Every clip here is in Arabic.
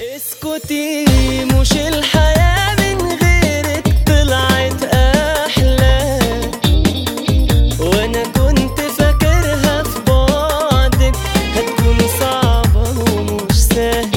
اسكتي مش الحياة من غيرك طلعت أحلى. وأنا كنت فاكرها في بعدك هتكون صعبة ومش سهلة.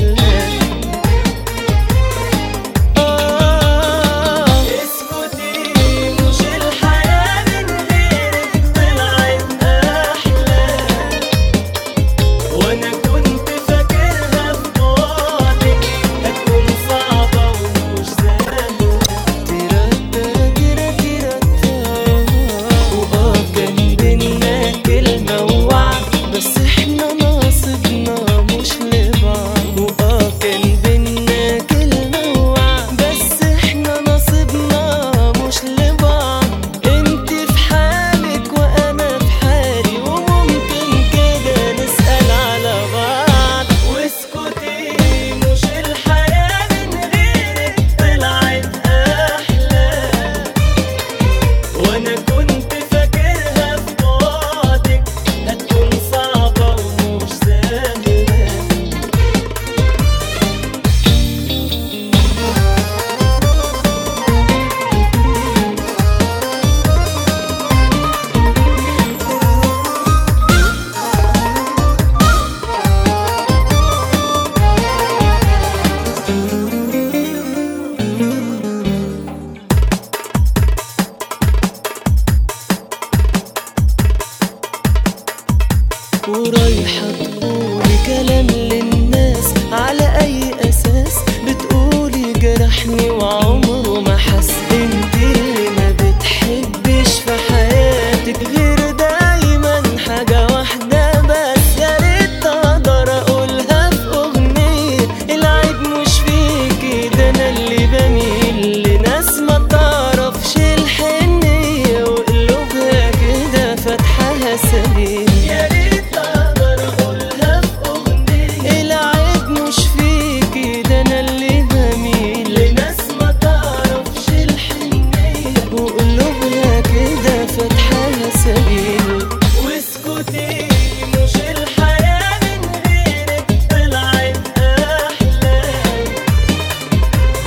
ورايحة تقول كلام واسكتي مش الحياة من غيرك طلعت أحلى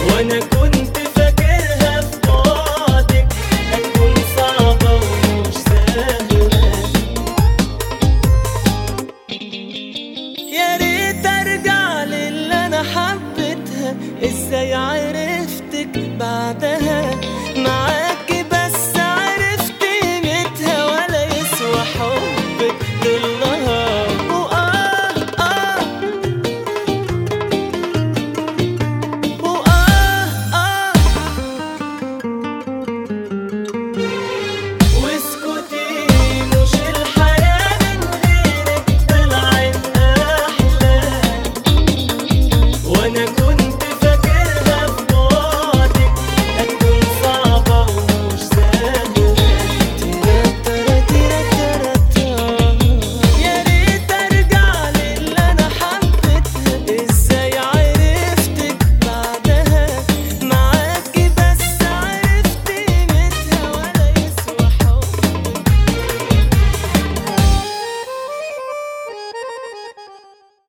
وأنا كنت فاكرها في هتكون صعبة ومش سهلة يا ريت أرجع للي أنا حبيتها إزاي عرفت